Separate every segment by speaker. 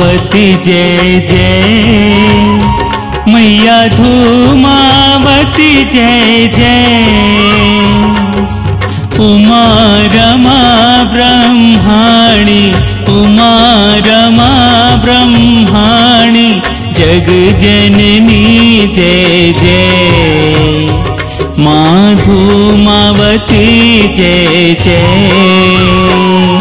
Speaker 1: धूमावती जय जय। मैया धूमावती जय जय। उमा रमा ब्रह्माणि उमा रमा ब्रह्माणि जगजननी जय जय। मा धूमावती जय जय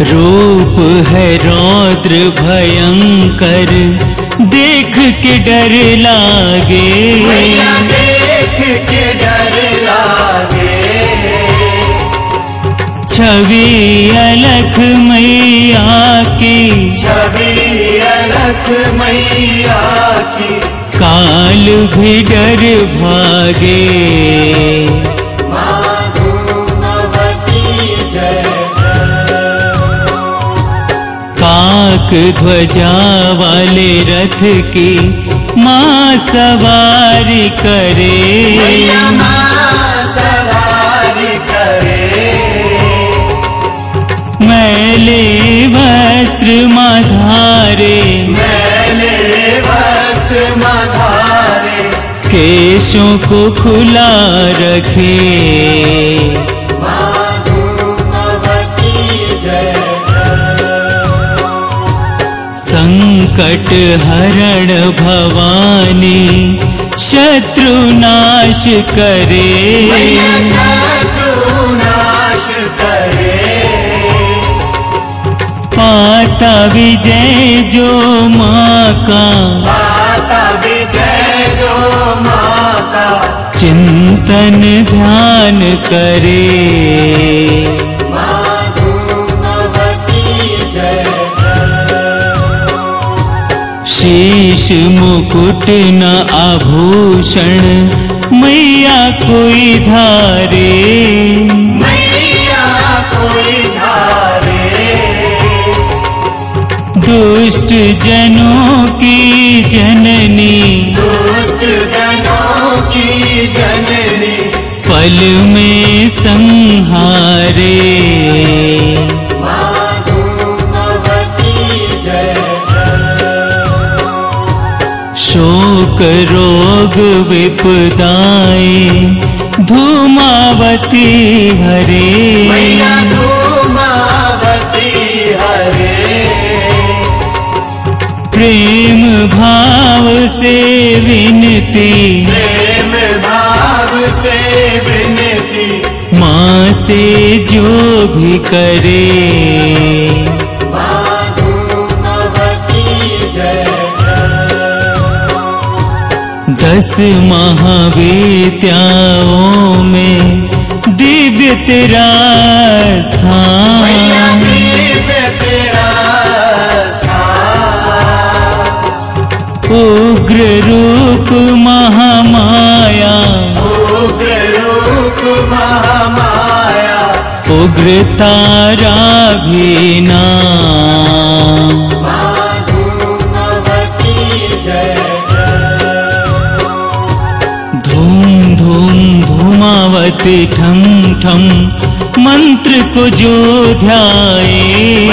Speaker 1: रूप है रौद्र भयंकर देख के डर लागे।
Speaker 2: देख के डर लागे।
Speaker 1: छवि अलख मैया की
Speaker 2: छवि अलख मैया की।
Speaker 1: काल भी डर भागे। काक ध्वजा वाले रथ की माँ सवारी करे।
Speaker 2: मैया माँ सवारी करे।
Speaker 1: मैले वस्त्र माधारे।
Speaker 2: मैंने वस्त्र मधारे।
Speaker 1: केशों को खुला रखे। संकट हरण भवानी शत्रु नाश करे।
Speaker 2: नाश करे
Speaker 1: पाता विजय जो माँ का
Speaker 2: माता विजय जो माता।
Speaker 1: चिंतन ध्यान करे शीश मुकुट न आभूषण मैया कोई धारे।
Speaker 2: मैया कोई धारे।
Speaker 1: दुष्ट जनों की जननी।
Speaker 2: दुष्ट जनों की जननी।
Speaker 1: पल में संहारे शोक रोग विपदाए धूमावती हरे।
Speaker 2: धूमावती हरे।
Speaker 1: प्रेम भाव से विनती
Speaker 2: प्रेम भाव से विनती।
Speaker 1: माँ से जो भी करे। दस महाविद्याओं में दिव्य तेरा स्थान।
Speaker 2: दिव्य तेरा स्थान।
Speaker 1: उग्र रूप महामाया।
Speaker 2: उग्र रूप महामाया।
Speaker 1: उग्र तारा भी नाम
Speaker 2: धूमावती
Speaker 1: ठम ठम मंत्र को जो ध्याए।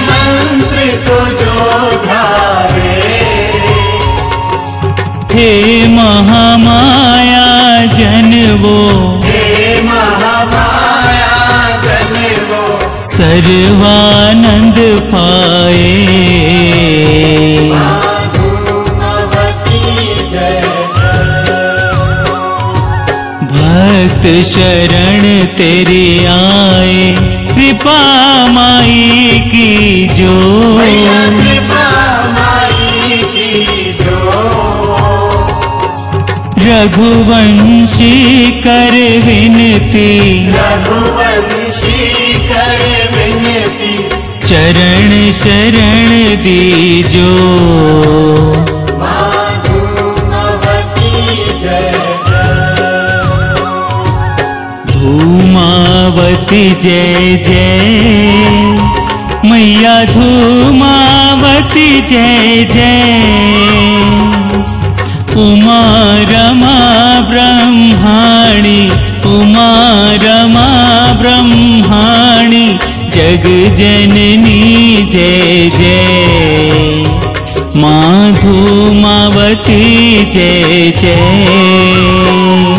Speaker 2: मंत्र को जो ध्याए।
Speaker 1: हे महामाया भक्त शरण तेरी आए कृपा माई की जो। रघुवंशी कर विनती।
Speaker 2: रघुवंशी कर विनती।
Speaker 1: चरण शरण दीजो। जय जय मैया धूमावती जय जय उमा रमा ब्रह्माणि उमा रमा ब्रह्माणि जगजननी जय जय माधुमावती जय जय